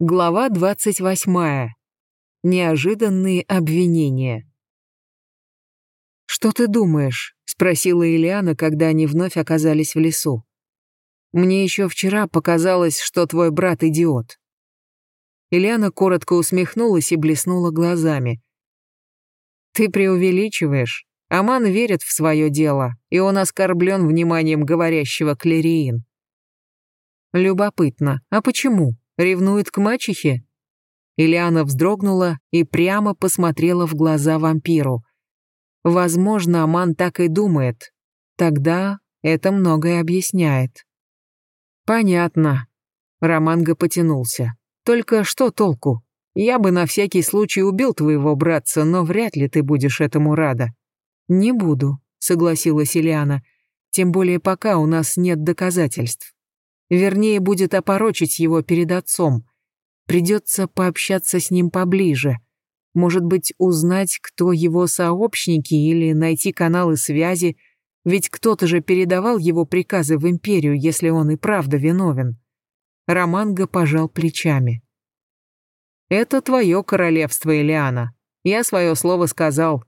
Глава 28. Неожиданные обвинения. «Что ты думаешь?» — спросила Ильяна, когда они вновь оказались в лесу. «Мне еще вчера показалось, что твой брат идиот». Ильяна коротко усмехнулась и блеснула глазами. «Ты преувеличиваешь. Аман верит в свое дело, и он оскорблен вниманием говорящего Клериин». «Любопытно. А почему?» Ревнует к мачехе?» Ильяна вздрогнула и прямо посмотрела в глаза вампиру. Возможно, Аман так и думает. Тогда это многое объясняет. «Понятно». Романго потянулся. «Только что толку? Я бы на всякий случай убил твоего братца, но вряд ли ты будешь этому рада». «Не буду», — согласилась Ильяна. «Тем более пока у нас нет доказательств». Вернее, будет опорочить его перед отцом. Придется пообщаться с ним поближе. Может быть, узнать, кто его сообщники, или найти каналы связи, ведь кто-то же передавал его приказы в империю, если он и правда виновен. Романго пожал плечами. «Это твое королевство, Элиана. Я свое слово сказал.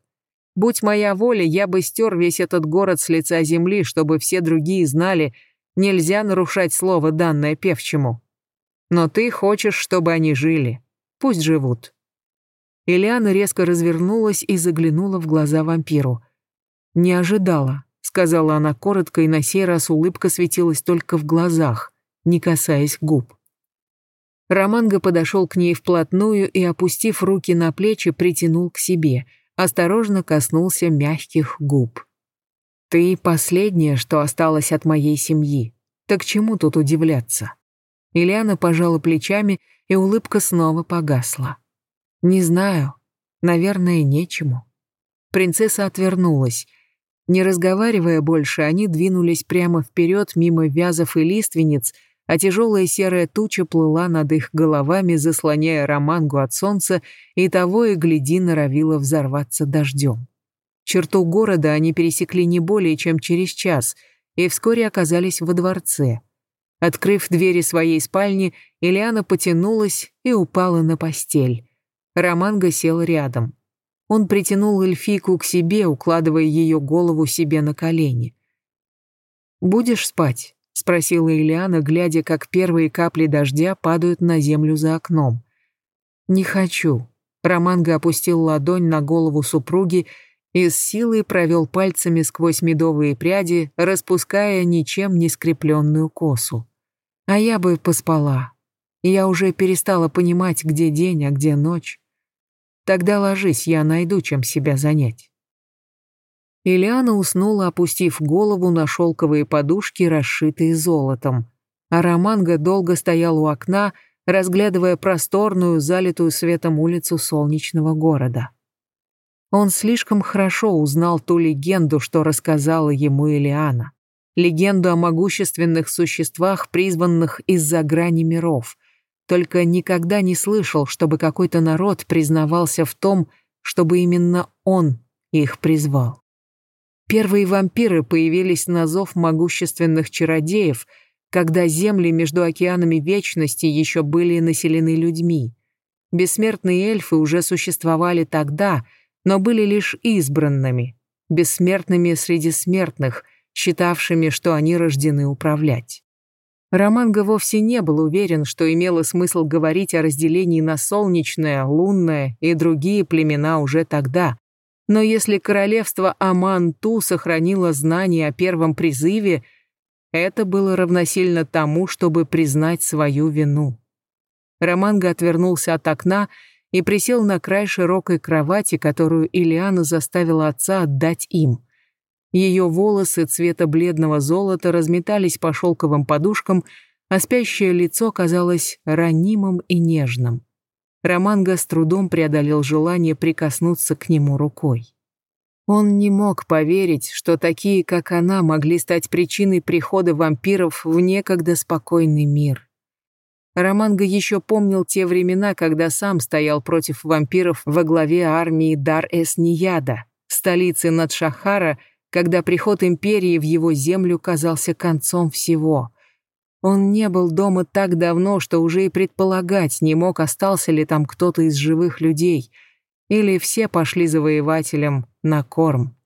Будь моя воля, я бы стер весь этот город с лица земли, чтобы все другие знали, Нельзя нарушать слово, данное певчему. Но ты хочешь, чтобы они жили. Пусть живут». Ильяна резко развернулась и заглянула в глаза вампиру. «Не ожидала», — сказала она коротко, и на сей раз улыбка светилась только в глазах, не касаясь губ. Романго подошел к ней вплотную и, опустив руки на плечи, притянул к себе, осторожно коснулся мягких губ. Ты последнее, что осталось от моей семьи. Так чему тут удивляться? Ильяна пожала плечами, и улыбка снова погасла. Не знаю. Наверное, нечему. Принцесса отвернулась. Не разговаривая больше, они двинулись прямо вперед мимо вязов и лиственниц, а тяжелая серая туча плыла над их головами, заслоняя романгу от солнца, и того и гляди норовила взорваться дождем. Черту города они пересекли не более чем через час и вскоре оказались во дворце. Открыв двери своей спальни, Ильяна потянулась и упала на постель. Романго сел рядом. Он притянул эльфийку к себе, укладывая ее голову себе на колени. «Будешь спать?» — спросила Ильяна, глядя, как первые капли дождя падают на землю за окном. «Не хочу». Романго опустил ладонь на голову супруги и с силой провел пальцами сквозь медовые пряди, распуская ничем не скрепленную косу. А я бы поспала. Я уже перестала понимать, где день, а где ночь. Тогда ложись, я найду, чем себя занять. Ильяна уснула, опустив голову на шелковые подушки, расшитые золотом. А Романго долго стоял у окна, разглядывая просторную, залитую светом улицу солнечного города. Он слишком хорошо узнал ту легенду, что рассказала ему Элиана. Легенду о могущественных существах, призванных из-за грани миров. Только никогда не слышал, чтобы какой-то народ признавался в том, чтобы именно он их призвал. Первые вампиры появились на зов могущественных чародеев, когда земли между океанами вечности еще были населены людьми. Бессмертные эльфы уже существовали тогда — но были лишь избранными, бессмертными среди смертных, считавшими, что они рождены управлять. Романго вовсе не был уверен, что имело смысл говорить о разделении на солнечное, лунное и другие племена уже тогда. Но если королевство Аман-Ту сохранило знание о первом призыве, это было равносильно тому, чтобы признать свою вину. Романго отвернулся от окна и присел на край широкой кровати, которую Илиана заставила отца отдать им. Ее волосы цвета бледного золота разметались по шелковым подушкам, а спящее лицо казалось ранимым и нежным. Романго с трудом преодолел желание прикоснуться к нему рукой. Он не мог поверить, что такие, как она, могли стать причиной прихода вампиров в некогда спокойный мир. Романго еще помнил те времена, когда сам стоял против вампиров во главе армии Дар-эс-Нияда, столицы Надшахара, когда приход империи в его землю казался концом всего. Он не был дома так давно, что уже и предполагать не мог, остался ли там кто-то из живых людей, или все пошли завоевателям на корм.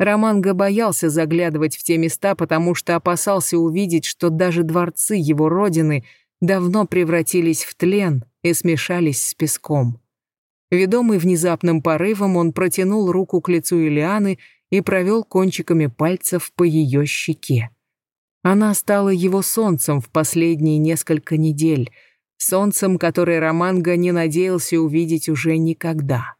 Романго боялся заглядывать в те места, потому что опасался увидеть, что даже дворцы его родины давно превратились в тлен и смешались с песком. Ведомый внезапным порывом, он протянул руку к лицу Илианы и провел кончиками пальцев по ее щеке. Она стала его солнцем в последние несколько недель, солнцем, которое Романго не надеялся увидеть уже никогда.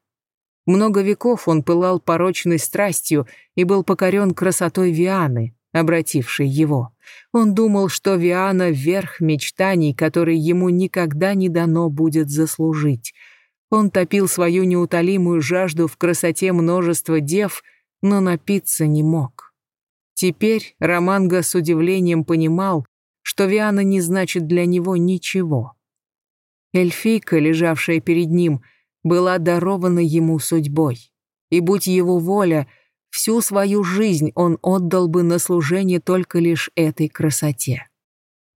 Много веков он пылал порочной страстью и был покорен красотой Вианы, обратившей его. Он думал, что Виана — верх мечтаний, которые ему никогда не дано будет заслужить. Он топил свою неутолимую жажду в красоте множества дев, но напиться не мог. Теперь Романго с удивлением понимал, что Виана не значит для него ничего. Эльфийка, лежавшая перед ним, — была дарована ему судьбой. И будь его воля, всю свою жизнь он отдал бы на служение только лишь этой красоте.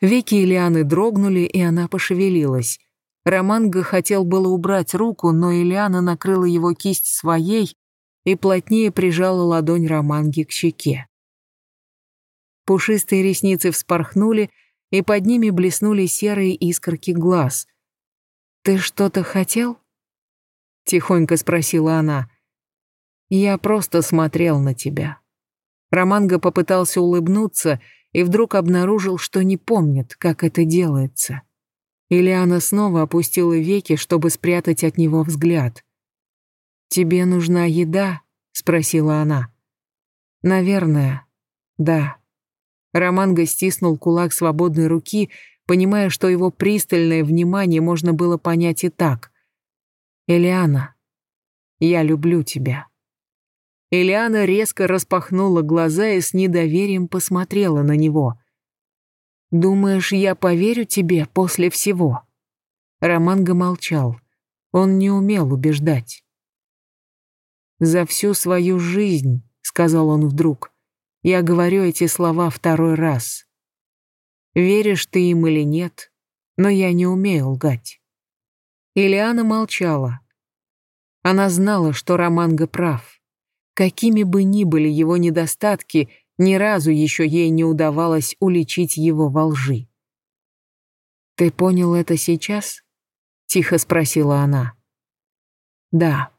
Веки Ильяны дрогнули, и она пошевелилась. Романго хотел было убрать руку, но Ильяна накрыла его кисть своей и плотнее прижала ладонь Романги к щеке. Пушистые ресницы вспорхнули, и под ними блеснули серые искорки глаз. «Ты что-то хотел?» — тихонько спросила она. «Я просто смотрел на тебя». Романго попытался улыбнуться и вдруг обнаружил, что не помнит, как это делается. Ильяна снова опустила веки, чтобы спрятать от него взгляд. «Тебе нужна еда?» — спросила она. «Наверное, да». Романго стиснул кулак свободной руки, понимая, что его пристальное внимание можно было понять и так. Элиана, я люблю тебя». Элиана резко распахнула глаза и с недоверием посмотрела на него. «Думаешь, я поверю тебе после всего?» Романго молчал. Он не умел убеждать. «За всю свою жизнь», — сказал он вдруг, — «я говорю эти слова второй раз. Веришь ты им или нет, но я не умею лгать». Ильяна молчала. Она знала, что Романго прав. Какими бы ни были его недостатки, ни разу еще ей не удавалось уличить его во лжи. «Ты понял это сейчас?» — тихо спросила она. «Да».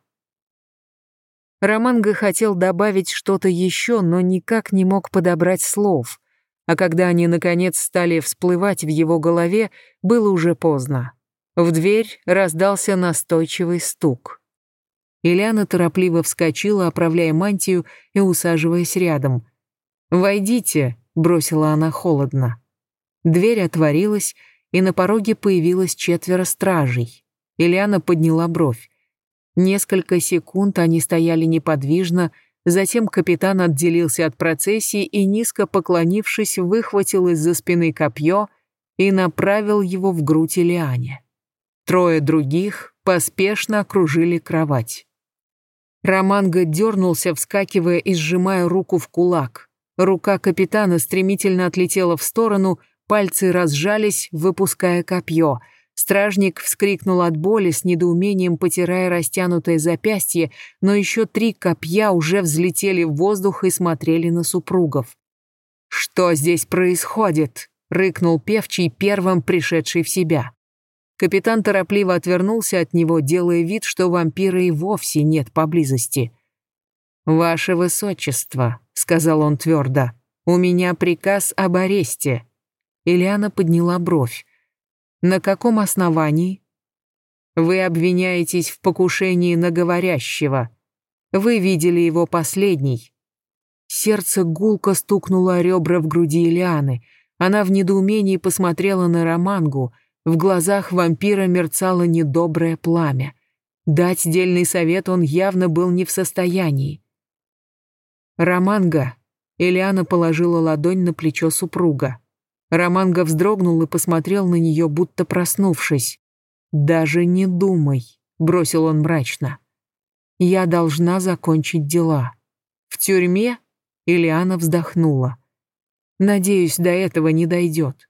Романго хотел добавить что-то еще, но никак не мог подобрать слов, а когда они, наконец, стали всплывать в его голове, было уже поздно. В дверь раздался настойчивый стук. Ильяна торопливо вскочила, оправляя мантию и усаживаясь рядом. «Войдите», — бросила она холодно. Дверь отворилась, и на пороге появилось четверо стражей. Ильяна подняла бровь. Несколько секунд они стояли неподвижно, затем капитан отделился от процессии и, низко поклонившись, выхватил из-за спины копье и направил его в грудь Ильяне. Трое других поспешно окружили кровать. Романго дернулся, вскакивая и сжимая руку в кулак. Рука капитана стремительно отлетела в сторону, пальцы разжались, выпуская копье. Стражник вскрикнул от боли, с недоумением потирая растянутое запястье, но еще три копья уже взлетели в воздух и смотрели на супругов. «Что здесь происходит?» — рыкнул певчий, первым пришедший в себя. Капитан торопливо отвернулся от него, делая вид, что вампира и вовсе нет поблизости. «Ваше Высочество», — сказал он твердо, — «у меня приказ об аресте». Ильяна подняла бровь. «На каком основании?» «Вы обвиняетесь в покушении на говорящего. Вы видели его последний». Сердце гулко стукнуло о ребра в груди Ильяны. Она в недоумении посмотрела на Романгу — в глазах вампира мерцало недоброе пламя. Дать дельный совет он явно был не в состоянии. «Романга», — Элиана положила ладонь на плечо супруга. Романга вздрогнул и посмотрел на нее, будто проснувшись. «Даже не думай», — бросил он мрачно. «Я должна закончить дела». «В тюрьме?» — Элиана вздохнула. Надеюсь, до этого не дойдет.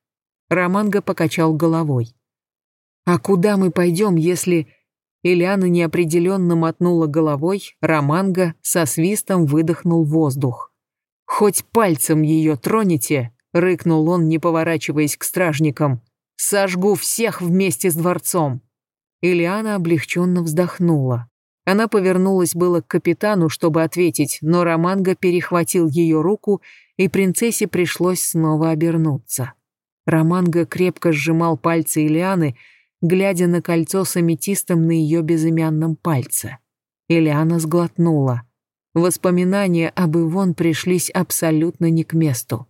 Романго покачал головой. А куда мы пойдем, если... Ильяна неопределенно мотнула головой, Романго со свистом выдохнул воздух. «Хоть пальцем ее тронете», — рыкнул он, не поворачиваясь к стражникам, — «сожгу всех вместе с дворцом». Ильяна облегченно вздохнула. Она повернулась было к капитану, чтобы ответить, но Романго перехватил ее руку, и принцессе пришлось снова обернуться. Романго крепко сжимал пальцы Ильяны, глядя на кольцо с аметистом на ее безымянном пальце. Ильяна сглотнула. Воспоминания об Ивон пришлись абсолютно не к месту.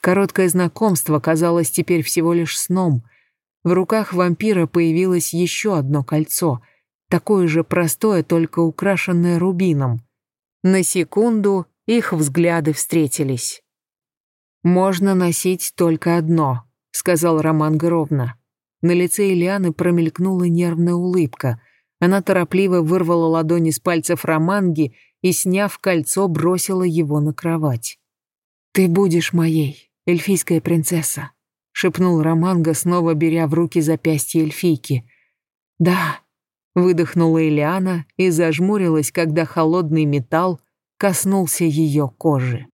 Короткое знакомство казалось теперь всего лишь сном. В руках вампира появилось еще одно кольцо, такое же простое, только украшенное рубином. На секунду их взгляды встретились. «Можно носить только одно», — сказал Роман ровно. На лице Ильяны промелькнула нервная улыбка. Она торопливо вырвала ладони с пальцев Романги и, сняв кольцо, бросила его на кровать. «Ты будешь моей, эльфийская принцесса», — шепнул Романга, снова беря в руки запястье эльфийки. «Да», — выдохнула Ильяна и зажмурилась, когда холодный металл коснулся ее кожи.